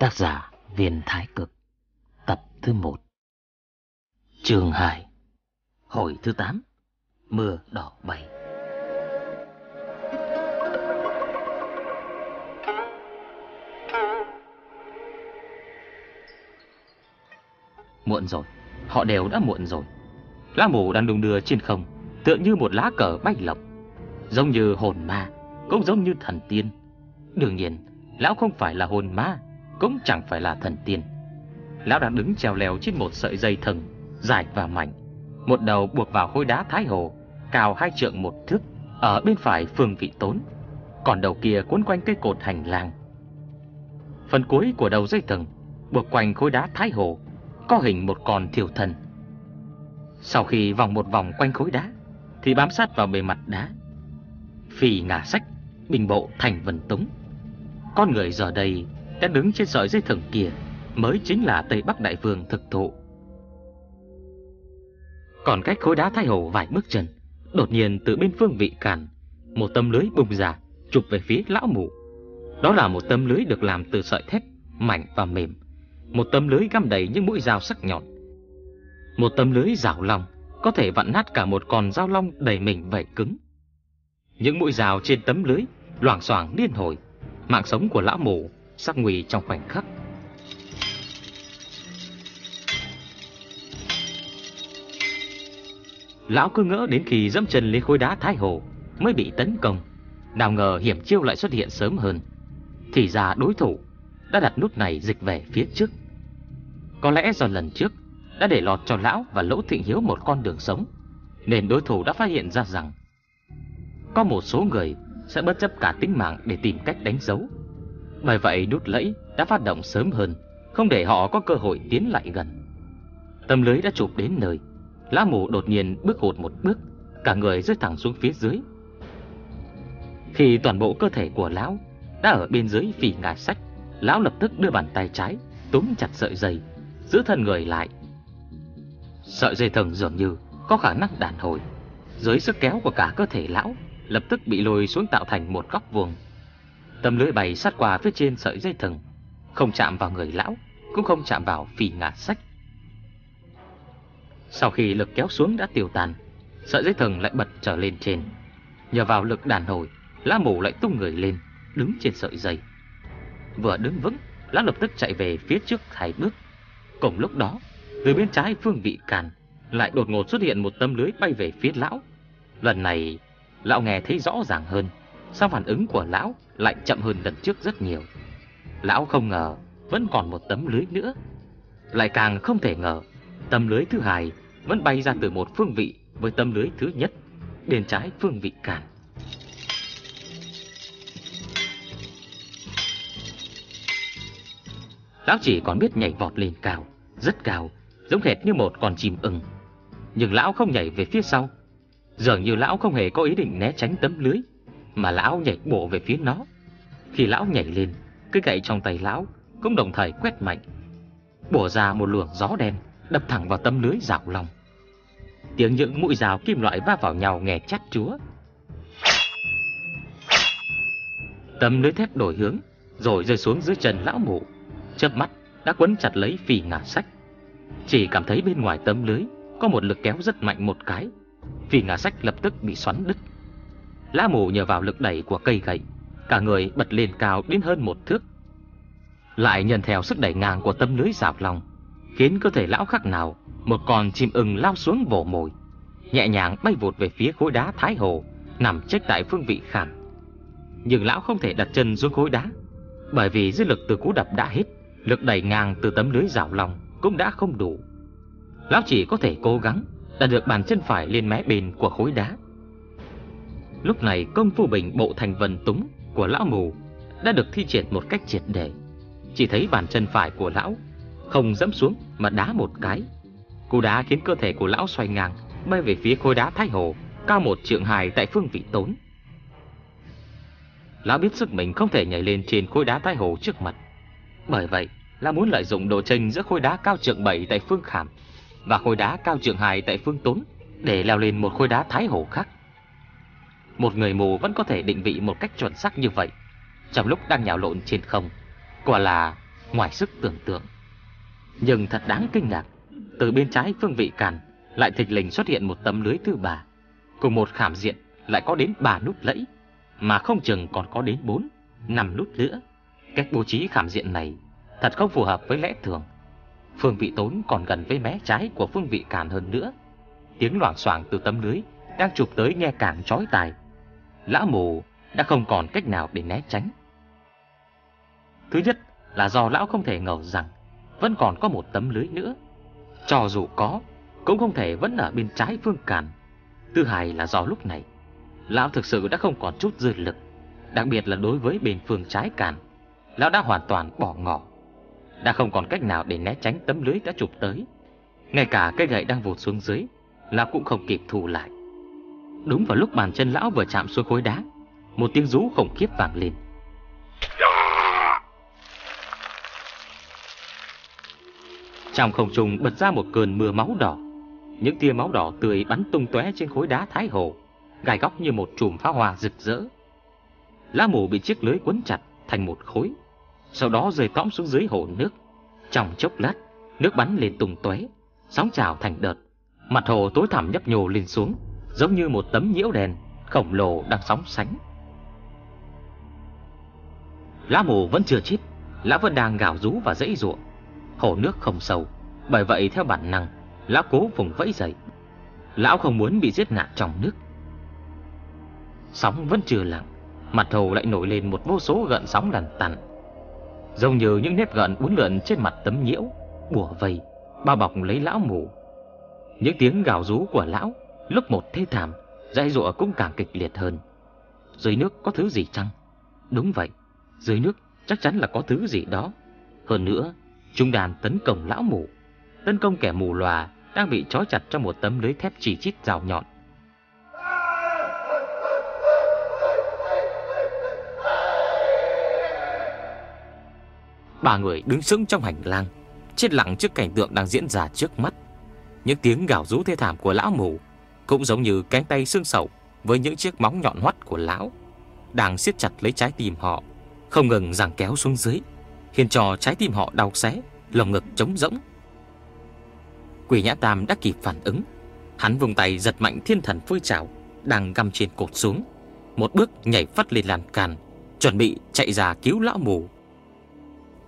Tác giả Viên Thái Cực Tập thứ 1 trường 2 Hồi thứ 8 Mưa đỏ bay Muộn rồi, họ đều đã muộn rồi. Lá mù đang đung đưa trên không Tựa như một lá cờ bay lộng Giống như hồn ma Cũng giống như thần tiên. Đương nhiên, lão không phải là hồn ma cũng chẳng phải là thần tiên. Lão đang đứng treo leo trên một sợi dây thừng, dài và mảnh. Một đầu buộc vào khối đá thái hồ, cao hai trượng một thước, ở bên phải phương vị tốn. Còn đầu kia cuốn quanh cây cột hành lang. Phần cuối của đầu dây thừng, buộc quanh khối đá thái hồ, có hình một con thiểu thần. Sau khi vòng một vòng quanh khối đá, thì bám sát vào bề mặt đá. Phì ngả sách, bình bộ thành vần túng. Con người giờ đây đã đứng trên sợi dây thừng kia mới chính là Tây Bắc Đại Vương thực thụ. Còn cách khối đá thái hồ vài bước chân, đột nhiên từ bên phương vị càn, một tấm lưới bùng ra, chụp về phía lão mụ. Đó là một tấm lưới được làm từ sợi thép, mảnh và mềm. Một tấm lưới găm đầy những mũi dao sắc nhọn. Một tấm lưới rào long, có thể vặn nát cả một con dao long đầy mình vảy cứng. Những mũi dao trên tấm lưới loảng xoảng liên hồi, mạng sống của lão mụ sắc nguy trong khoảnh khắc. Lão cứ ngỡ đến khi dẫm chân lên khối đá thái hồ mới bị tấn công, nào ngờ hiểm chiêu lại xuất hiện sớm hơn. Thì ra đối thủ đã đặt nút này dịch về phía trước. Có lẽ do lần trước đã để lọt cho lão và Lỗ Thịnh Hiếu một con đường sống, nên đối thủ đã phát hiện ra rằng có một số người sẽ bất chấp cả tính mạng để tìm cách đánh dấu bởi vậy đút lẫy đã phát động sớm hơn, không để họ có cơ hội tiến lại gần. Tấm lưới đã chụp đến nơi, lá mù đột nhiên bước hụt một bước, cả người rơi thẳng xuống phía dưới. Khi toàn bộ cơ thể của lão đã ở bên dưới phỉ ngà sách, lão lập tức đưa bàn tay trái túm chặt sợi dây, giữ thân người lại. Sợi dây thừng dường như có khả năng đàn hồi, dưới sức kéo của cả cơ thể lão, lập tức bị lôi xuống tạo thành một góc vuông tâm lưới bày sát qua phía trên sợi dây thừng, không chạm vào người lão, cũng không chạm vào phì ngả sách. Sau khi lực kéo xuống đã tiêu tan, sợi dây thừng lại bật trở lên trên. Nhờ vào lực đàn hồi, lá mù lại tung người lên, đứng trên sợi dây. Vừa đứng vững, lá lập tức chạy về phía trước hai bước. Cùng lúc đó, từ bên trái phương vị càn, lại đột ngột xuất hiện một tấm lưới bay về phía lão. Lần này, lão nghe thấy rõ ràng hơn, sao phản ứng của lão lại chậm hơn lần trước rất nhiều. Lão không ngờ vẫn còn một tấm lưới nữa. Lại càng không thể ngờ tấm lưới thứ hai vẫn bay ra từ một phương vị với tấm lưới thứ nhất, bên trái phương vị cản. Lão chỉ còn biết nhảy vọt lên cao, rất cao, giống hệt như một con chim ưng. Nhưng lão không nhảy về phía sau. Dường như lão không hề có ý định né tránh tấm lưới, mà lão nhảy bộ về phía nó. Khi lão nhảy lên, cái gậy trong tay lão cũng đồng thời quét mạnh, bổ ra một luồng gió đen đập thẳng vào tấm lưới rào lòng. Tiếng những mũi rào kim loại va vào nhau nghe chát chúa. Tấm lưới thép đổi hướng, rồi rơi xuống dưới chân lão mụ. Chớp mắt đã quấn chặt lấy phì ngả sách. Chỉ cảm thấy bên ngoài tấm lưới có một lực kéo rất mạnh một cái. Phì ngả sách lập tức bị xoắn đứt. Lá mù nhờ vào lực đẩy của cây gậy, Cả người bật lên cao đến hơn một thước. Lại nhận theo sức đẩy ngang của tấm lưới rào lòng, Khiến cơ thể lão khắc nào Một con chim ưng lao xuống vồ mồi, Nhẹ nhàng bay vụt về phía khối đá Thái Hồ, Nằm chết tại phương vị khảm. Nhưng lão không thể đặt chân xuống khối đá, Bởi vì dư lực từ cú đập đã hết, Lực đẩy ngang từ tấm lưới rào lòng Cũng đã không đủ. Lão chỉ có thể cố gắng Đặt được bàn chân phải lên mé bên của khối đá. Lúc này công phu bình bộ thành vần túng của lão mù đã được thi triển một cách triệt để. Chỉ thấy bàn chân phải của lão không dẫm xuống mà đá một cái. Cú đá khiến cơ thể của lão xoay ngang, bay về phía khối đá thái hồ, cao một trượng hài tại phương vị tốn. Lão biết sức mình không thể nhảy lên trên khối đá thái hồ trước mặt. Bởi vậy, lão muốn lợi dụng độ chênh giữa khối đá cao trượng 7 tại phương khảm và khối đá cao trượng hài tại phương tốn để leo lên một khối đá thái hồ khác. Một người mù vẫn có thể định vị một cách chuẩn xác như vậy Trong lúc đang nhào lộn trên không Quả là ngoài sức tưởng tượng. Nhưng thật đáng kinh ngạc, từ bên trái phương vị càn lại thịch lình xuất hiện một tấm lưới thứ ba, cùng một khảm diện lại có đến ba nút lẫy, mà không chừng còn có đến bốn, năm nút nữa. Cách bố trí khảm diện này thật không phù hợp với lẽ thường. Phương vị tốn còn gần với mé trái của phương vị càn hơn nữa. Tiếng loảng xoảng từ tấm lưới đang chụp tới nghe càng chói tai. Lão mù đã không còn cách nào để né tránh. Thứ nhất là do lão không thể ngờ rằng vẫn còn có một tấm lưới nữa. Cho dù có, cũng không thể vẫn ở bên trái phương càn. Thứ hai là do lúc này, lão thực sự đã không còn chút dư lực, đặc biệt là đối với bên phương trái càn. Lão đã hoàn toàn bỏ ngỏ, đã không còn cách nào để né tránh tấm lưới đã chụp tới. Ngay cả cây gậy đang vụt xuống dưới, lão cũng không kịp thu lại. Đúng vào lúc bàn chân lão vừa chạm xuống khối đá, một tiếng rú khủng khiếp vang lên. Trong không trung bật ra một cơn mưa máu đỏ. Những tia máu đỏ tươi bắn tung tóe trên khối đá thái hồ, gai góc như một chùm pháo hoa rực rỡ. Lá mù bị chiếc lưới quấn chặt thành một khối, sau đó rơi tõm xuống dưới hồ nước. Trong chốc lát, nước bắn lên tung tóe, sóng trào thành đợt. Mặt hồ tối thẳm nhấp nhô lên xuống, giống như một tấm nhiễu đèn khổng lồ đang sóng sánh. Lá mù vẫn chưa chết, lá vẫn đang gào rú và dãy ruộng hồ nước không sâu, bởi vậy theo bản năng, lão cố vùng vẫy dậy. Lão không muốn bị giết ngạt trong nước. Sóng vẫn chưa lặng, mặt hồ lại nổi lên một vô số gợn sóng lằn tằn. Giống như những nếp gợn uốn lượn trên mặt tấm nhiễu, bùa vây, bao bọc lấy lão mù. Những tiếng gào rú của lão lúc một thê thảm, dãy dụa cũng càng kịch liệt hơn. Dưới nước có thứ gì chăng? Đúng vậy, dưới nước chắc chắn là có thứ gì đó. Hơn nữa, Trung đàn tấn công lão mù Tấn công kẻ mù lòa Đang bị trói chặt trong một tấm lưới thép chỉ chít rào nhọn Ba người đứng sững trong hành lang Chết lặng trước cảnh tượng đang diễn ra trước mắt Những tiếng gào rú thê thảm của lão mù cũng giống như cánh tay xương sầu Với những chiếc móng nhọn hoắt của lão Đang siết chặt lấy trái tim họ Không ngừng giằng kéo xuống dưới khiến cho trái tim họ đau xé, lồng ngực trống rỗng. Quỷ Nhã Tam đã kịp phản ứng, hắn vùng tay giật mạnh thiên thần phơi trào đang găm trên cột xuống, một bước nhảy phát lên lan càn chuẩn bị chạy ra cứu lão mù.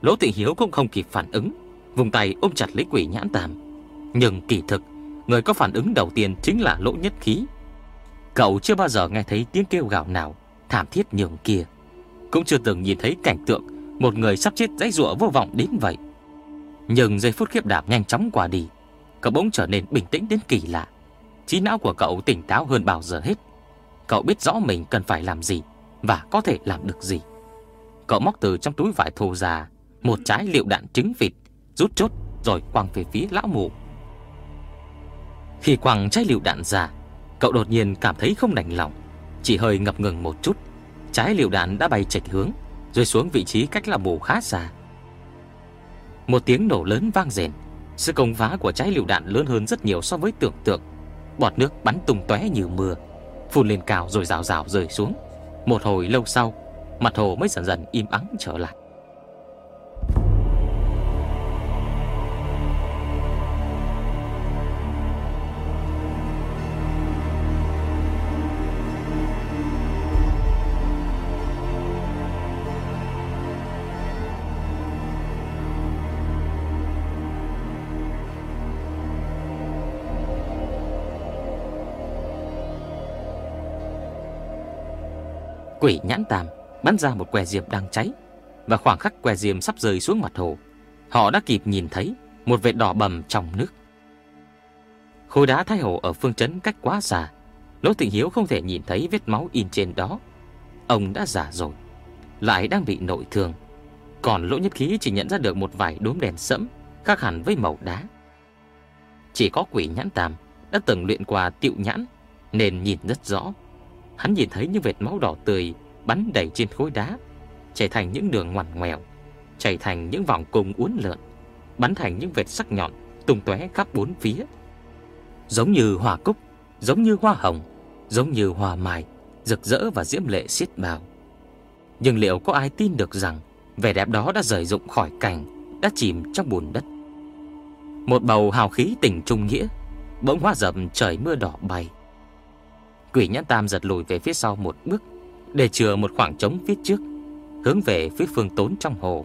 Lỗ Tị Hiếu cũng không kịp phản ứng, vùng tay ôm chặt lấy Quỷ Nhãn Tam. Nhưng kỳ thực, người có phản ứng đầu tiên chính là Lỗ Nhất Khí. Cậu chưa bao giờ nghe thấy tiếng kêu gào nào thảm thiết nhường kia, cũng chưa từng nhìn thấy cảnh tượng một người sắp chết dãy rụa vô vọng đến vậy. Nhưng giây phút khiếp đảm nhanh chóng qua đi Cậu bỗng trở nên bình tĩnh đến kỳ lạ. Trí não của cậu tỉnh táo hơn bao giờ hết. Cậu biết rõ mình cần phải làm gì Và có thể làm được gì. Cậu móc từ trong túi vải thô già Một trái liệu đạn trứng vịt Rút chốt rồi quăng về phía lão mù khi quăng trái liệu đạn ra Cậu đột nhiên cảm thấy không đành lòng Chỉ hơi ngập ngừng một chút Trái liệu đạn đã bay chệch hướng rồi xuống vị trí cách là mù khá xa. Một tiếng nổ lớn vang rền, sự công phá của trái lựu đạn lớn hơn rất nhiều so với tưởng tượng. Bọt nước bắn tung tóe như mưa, phun lên cao rồi rào rào rơi xuống. Một hồi lâu sau, mặt hồ mới dần dần im ắng trở lại. Quỷ nhãn tam bắn ra một que diêm đang cháy. Và khoảng khắc que diêm sắp rơi xuống mặt hồ, Họ đã kịp nhìn thấy Một vệt đỏ bầm trong nước. Khối đá thái hồ ở phương trấn cách quá xa, Lỗ Tịnh Hiếu không thể nhìn thấy vết máu in trên đó. Ông đã già rồi, Lại đang bị nội thương. Còn lỗ nhất khí chỉ nhận ra được một vài đốm đèn sẫm, Khác hẳn với màu đá. Chỉ có quỷ nhãn tam Đã từng luyện qua tiệu nhãn, Nên nhìn rất rõ. Hắn nhìn thấy những vệt máu đỏ tươi bắn đầy trên khối đá, chảy thành những đường ngoằn ngoèo, chảy thành những vòng cung uốn lượn, bắn thành những vệt sắc nhọn tung tóe khắp bốn phía. Giống như hoa cúc, giống như hoa hồng, giống như hoa mai, rực rỡ và diễm lệ xiết bao. Nhưng liệu có ai tin được rằng Vẻ đẹp đó đã rời rụng khỏi cảnh Đã chìm trong bùn đất Một bầu hào khí tình trung nghĩa Bỗng hóa dập trời mưa đỏ bay Quỷ nhãn tam giật lùi về phía sau một bước, Để chừa một khoảng trống phía trước, Hướng về phía phương tốn trong hồ.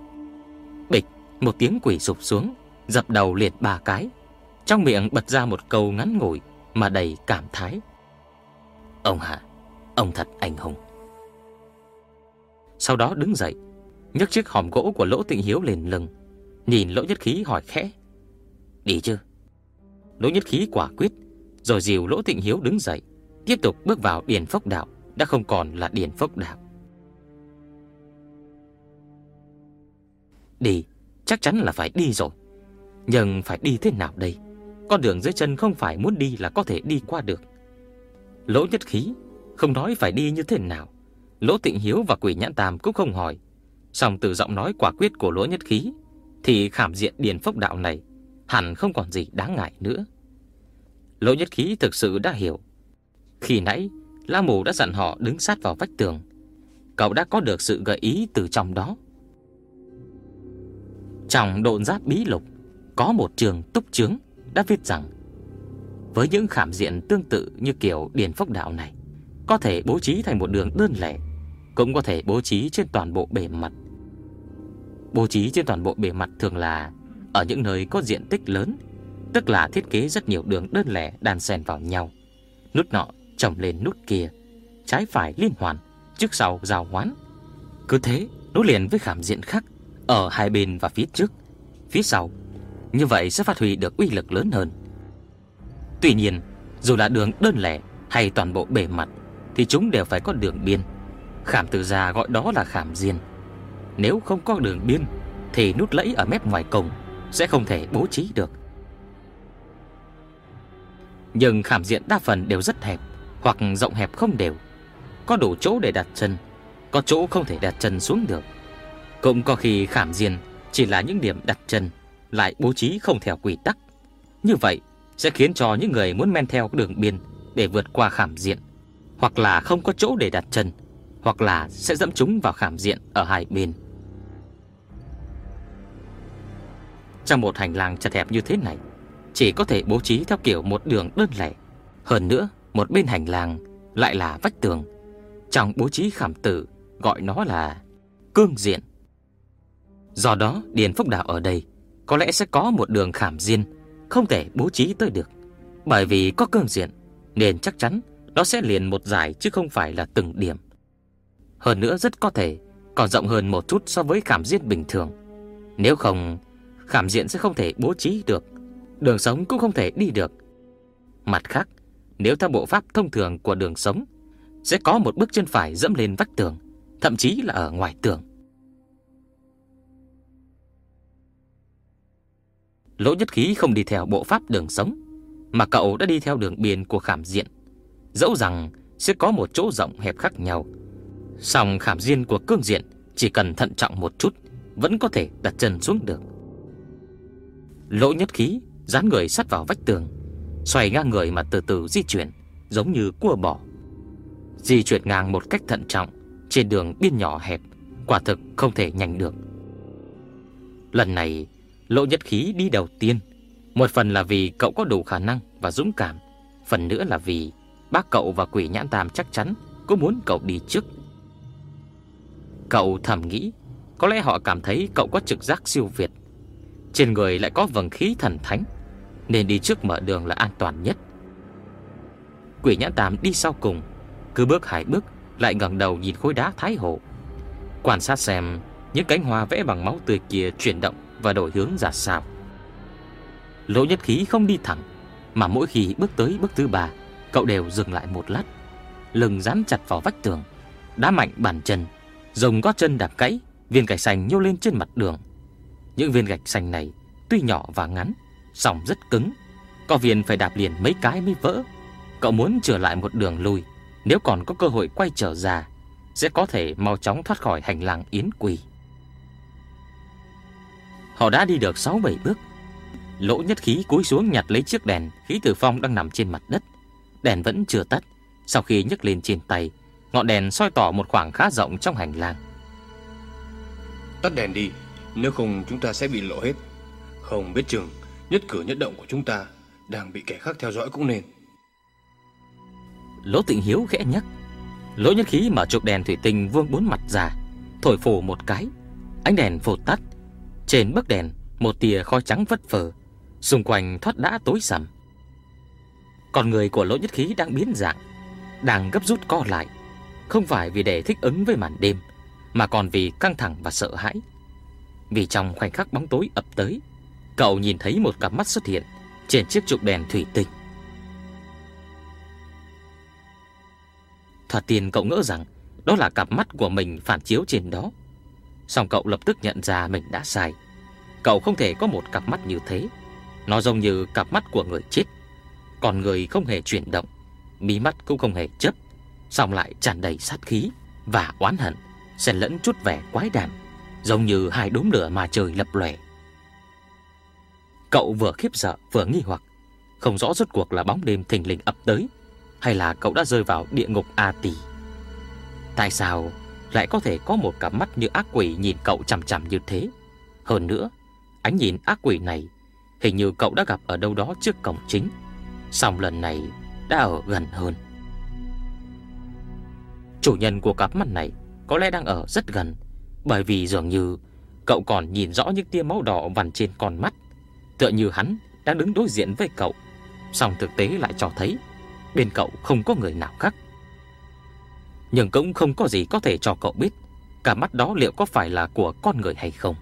Bịch, Một tiếng quỷ sụp xuống, Dập đầu liệt ba cái. Trong miệng bật ra một câu ngắn ngủi Mà đầy cảm thái. Ông Hạ, Ông thật anh hùng. Sau đó đứng dậy, nhấc chiếc hòm gỗ của Lỗ Tịnh Hiếu lên lưng, Nhìn Lỗ Nhất Khí hỏi khẽ. Đi chưa Lỗ Nhất Khí quả quyết, Rồi dìu Lỗ Tịnh Hiếu đứng dậy. Tiếp tục bước vào điển Phốc Đạo, Đã không còn là điển Phốc Đạo. Đi, Chắc chắn là phải đi rồi. Nhưng phải đi thế nào đây? Con đường dưới chân không phải muốn đi là có thể đi qua được. Lỗ nhất khí, Không nói phải đi như thế nào. Lỗ tịnh hiếu và quỷ nhãn tam cũng không hỏi. Xong từ giọng nói quả quyết của lỗ nhất khí, Thì khảm diện điền phốc đạo này Hẳn không còn gì đáng ngại nữa. Lỗ nhất khí thực sự đã hiểu khi nãy La Mù đã dặn họ đứng sát vào vách tường. Cậu đã có được sự gợi ý từ trong đó. Trong độn giáp bí lục, Có một trường túc chướng Đã viết rằng, Với những khảm diện tương tự như kiểu điền phốc đạo này, Có thể bố trí thành một đường đơn lẻ, Cũng có thể bố trí trên toàn bộ bề mặt. Bố trí trên toàn bộ bề mặt thường là Ở những nơi có diện tích lớn, Tức là thiết kế rất nhiều đường đơn lẻ đan xen vào nhau, Nút nọ chồng lên nút kia, Trái phải liên hoàn, Trước sau giao hoán. Cứ thế, nối liền với khảm diện khác Ở hai bên và phía trước, Phía sau. Như vậy sẽ phát huy được uy lực lớn hơn. Tuy nhiên, Dù là đường đơn lẻ hay toàn bộ bề mặt, Thì chúng đều phải có đường biên. Khảm từ già gọi đó là khảm diên Nếu không có đường biên, Thì nút lẫy ở mép ngoài cổng Sẽ không thể bố trí được. Nhưng khảm diện đa phần đều rất hẹp. Hoặc rộng hẹp không đều Có đủ chỗ để đặt chân Có chỗ không thể đặt chân xuống được Cũng có khi khảm diên Chỉ là những điểm đặt chân Lại bố trí không theo quy tắc Như vậy sẽ khiến cho những người muốn men theo đường biên để vượt qua khảm diện, hoặc là không có chỗ để đặt chân, hoặc là sẽ dẫm chúng vào khảm diện ở hai bên. Trong một hành lang chật hẹp như thế này, chỉ có thể bố trí theo kiểu một đường đơn lẻ. Hơn nữa, một bên hành lang lại là vách tường. Trong bố trí khảm tử gọi nó là cương diện. Do đó, Điền Phúc Đạo ở đây có lẽ sẽ có một đường khảm diên không thể bố trí tới được. Bởi vì có cương diện nên chắc chắn nó sẽ liền một giải chứ không phải là từng điểm. Hơn nữa rất có thể còn rộng hơn một chút so với khảm diện bình thường. Nếu không, khảm diện sẽ không thể bố trí được, đường sống cũng không thể đi được. Mặt khác, nếu theo bộ pháp thông thường của đường sống, sẽ có một bước chân phải dẫm lên vách tường, thậm chí là ở ngoài tường. Lỗ nhất khí không đi theo bộ pháp đường sống Mà cậu đã đi theo đường biên của khảm diện Dẫu rằng sẽ có một chỗ rộng hẹp khác nhau Song khảm diên của cương diện Chỉ cần thận trọng một chút Vẫn có thể đặt chân xuống được Lỗ nhất khí Dán người sát vào vách tường Xoay ngang người mà từ từ di chuyển, Giống như cua bò. Di chuyển ngang một cách thận trọng, Trên đường biên nhỏ hẹp, Quả thực không thể nhanh được. Lần này Lộ nhất khí đi đầu tiên. Một phần là vì cậu có đủ khả năng và dũng cảm, Phần nữa là vì Bác cậu và quỷ nhãn tam chắc chắn Cũng muốn cậu đi trước. Cậu thầm nghĩ, Có lẽ họ cảm thấy cậu có trực giác siêu việt. Trên người lại có vầng khí thần thánh. Nên đi trước mở đường là an toàn nhất Quỷ nhãn tam đi sau cùng Cứ bước hai bước Lại ngẩng đầu nhìn khối đá thái hồ Quan sát xem Những cánh hoa vẽ bằng máu tươi kia chuyển động và đổi hướng ra sao. Lỗ nhất khí không đi thẳng, mà mỗi khi bước tới bước thứ ba, cậu đều dừng lại một lát, lưng dán chặt vào vách tường, đá mạnh bàn chân, rồng gót chân đạp gãy viên gạch xanh nhô lên trên mặt đường. Những viên gạch xanh này tuy nhỏ và ngắn, sòng rất cứng, có viên phải đạp liền mấy cái mới vỡ. Cậu muốn trở lại một đường lui, nếu còn có cơ hội quay trở ra, sẽ có thể mau chóng thoát khỏi hành lang yến quỳ. Họ đã đi được 6-7 bước. Lỗ nhất khí cúi xuống nhặt lấy chiếc đèn Khí tử phong đang nằm trên mặt đất. Đèn vẫn chưa tắt. Sau khi nhấc lên trên tay Ngọn đèn soi tỏ một khoảng khá rộng trong hành lang. Tắt đèn đi Nếu không chúng ta sẽ bị lộ hết. Không biết chừng Nhất cử nhất động của chúng ta Đang bị kẻ khác theo dõi cũng nên. Lỗ tịnh hiếu khẽ nhắc. Lỗ nhất khí mở chụp đèn thủy tinh vuông bốn mặt ra, Thổi phù một cái. Ánh đèn phụt tắt. Trên bức đèn, Một tia khói trắng vất phờ. Xung quanh thoát đã tối sầm. Còn người của lỗ nhất khí đang biến dạng, Đang gấp rút co lại. Không phải vì để thích ứng với màn đêm, Mà còn vì căng thẳng và sợ hãi. Vì trong khoảnh khắc bóng tối ập tới Cậu nhìn thấy một cặp mắt xuất hiện Trên chiếc trục đèn thủy tinh. Thoạt tiền cậu ngỡ rằng Đó là cặp mắt của mình phản chiếu trên đó. Xong cậu lập tức nhận ra mình đã sai. Cậu không thể có một cặp mắt như thế. Nó giống như cặp mắt của người chết. Còn người không hề chuyển động. Mí mắt cũng không hề chấp Xong lại tràn đầy sát khí Và oán hận, Xen lẫn chút vẻ quái đản, Giống như hai đốm lửa mà trời lập lòe. Cậu vừa khiếp sợ, vừa nghi hoặc. Không rõ rốt cuộc là bóng đêm thình lình ập tới, Hay là cậu đã rơi vào địa ngục A Tỳ. Tại sao lại có thể có một cặp mắt như ác quỷ nhìn cậu chằm chằm như thế? Hơn nữa, Ánh nhìn ác quỷ này Hình như cậu đã gặp ở đâu đó trước cổng chính Xong lần này đã ở gần hơn. Chủ nhân của cặp mắt này Có lẽ đang ở rất gần, Bởi vì dường như Cậu còn nhìn rõ những tia máu đỏ vằn trên con mắt. Tựa như hắn đang đứng đối diện với cậu, song thực tế lại cho thấy Bên cậu không có người nào khác. Nhưng cũng không có gì có thể cho cậu biết Cả mắt đó liệu có phải là của con người hay không.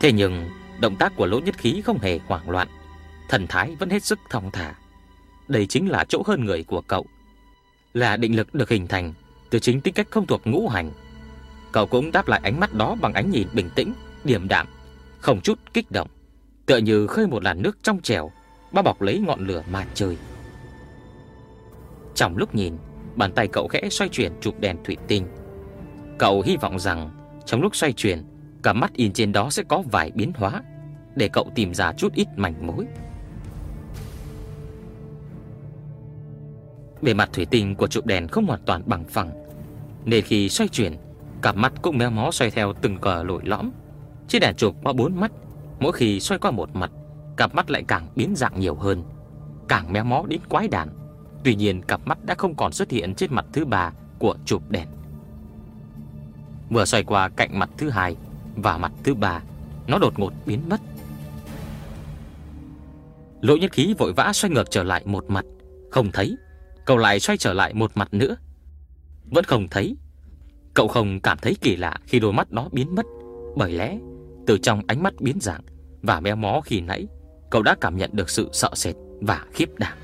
Thế nhưng, Động tác của lỗ nhất khí không hề hoảng loạn, Thần thái vẫn hết sức thong thả. Đây chính là chỗ hơn người của cậu, Là định lực được hình thành Từ chính tính cách không thuộc ngũ hành. Cậu cũng đáp lại ánh mắt đó bằng ánh nhìn bình tĩnh, Điềm đạm, Không chút kích động. Tựa như khơi một làn nước trong trèo, Bao bọc lấy ngọn lửa mà trời. Trong lúc nhìn, Bàn tay cậu khẽ xoay chuyển chụp đèn thủy tinh. Cậu hy vọng rằng Trong lúc xoay chuyển, Cả mắt in trên đó sẽ có vài biến hóa Để cậu tìm ra chút ít mảnh mối. Bề mặt thủy tinh của trụ đèn không hoàn toàn bằng phẳng, Nên khi xoay chuyển Cặp mắt cũng méo mó xoay theo từng cờ lội lõm. Chiếc đèn chụp qua bốn mắt Mỗi khi xoay qua một mặt, Cặp mắt lại càng biến dạng nhiều hơn, Càng méo mó đến quái đản. Tuy nhiên, cặp mắt đã không còn xuất hiện trên mặt thứ ba Của chụp đèn. Vừa xoay qua cạnh mặt thứ hai Và mặt thứ ba, Nó đột ngột biến mất. Lỗ nhất khí vội vã xoay ngược trở lại một mặt. Không thấy, Cậu lại xoay trở lại một mặt nữa. Vẫn không thấy, Cậu không cảm thấy kỳ lạ khi đôi mắt đó biến mất. Bởi lẽ từ trong ánh mắt biến dạng Và méo mó khi nãy, Cậu đã cảm nhận được sự sợ sệt và khiếp đảm.